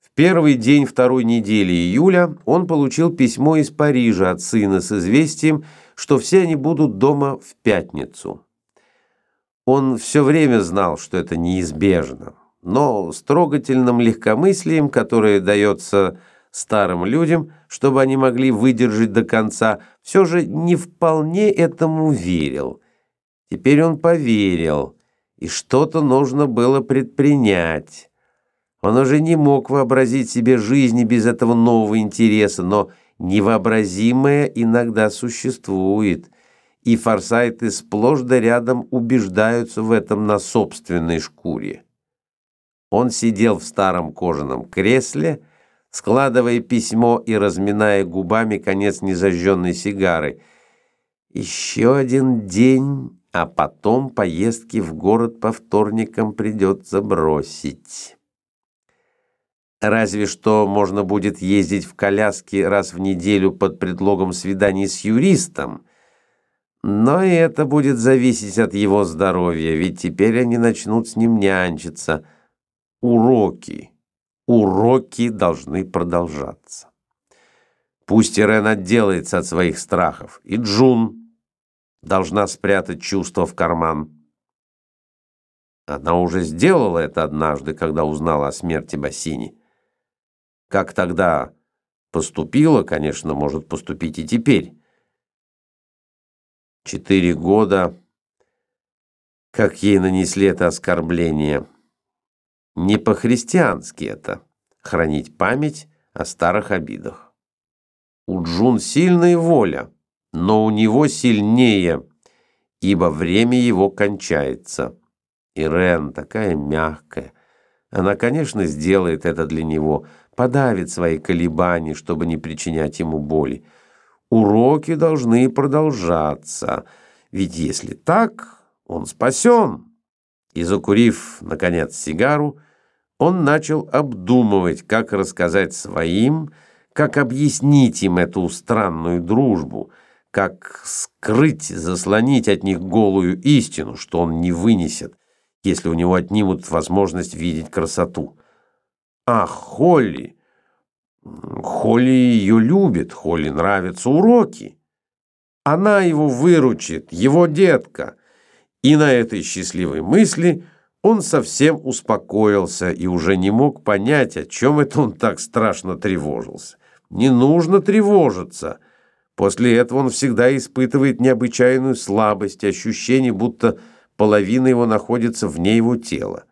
В первый день второй недели июля он получил письмо из Парижа от сына с известием, что все они будут дома в пятницу. Он все время знал, что это неизбежно, но с трогательным легкомыслием, которое дается старым людям, чтобы они могли выдержать до конца, все же не вполне этому верил. Теперь он поверил, и что-то нужно было предпринять. Он уже не мог вообразить себе жизни без этого нового интереса, но невообразимое иногда существует, и форсайты сплошь да рядом убеждаются в этом на собственной шкуре. Он сидел в старом кожаном кресле, складывая письмо и разминая губами конец незажженной сигары. Еще один день, а потом поездки в город по вторникам придется бросить. Разве что можно будет ездить в коляске раз в неделю под предлогом свиданий с юристом. Но и это будет зависеть от его здоровья, ведь теперь они начнут с ним нянчиться. Уроки. Уроки должны продолжаться. Пусть Ирен отделается от своих страхов, и Джун должна спрятать чувства в карман. Она уже сделала это однажды, когда узнала о смерти Бассини. Как тогда поступила, конечно, может поступить и теперь. Четыре года, как ей нанесли это оскорбление – не по-христиански это — хранить память о старых обидах. У Джун сильная воля, но у него сильнее, ибо время его кончается. Ирен такая мягкая. Она, конечно, сделает это для него, подавит свои колебания, чтобы не причинять ему боли. Уроки должны продолжаться, ведь если так, он спасен. И закурив, наконец, сигару, он начал обдумывать, как рассказать своим, как объяснить им эту странную дружбу, как скрыть, заслонить от них голую истину, что он не вынесет, если у него отнимут возможность видеть красоту. Ах, Холли! Холли ее любит, Холли нравятся уроки. Она его выручит, его детка — и на этой счастливой мысли он совсем успокоился и уже не мог понять, о чем это он так страшно тревожился. Не нужно тревожиться. После этого он всегда испытывает необычайную слабость, ощущение, будто половина его находится вне его тела.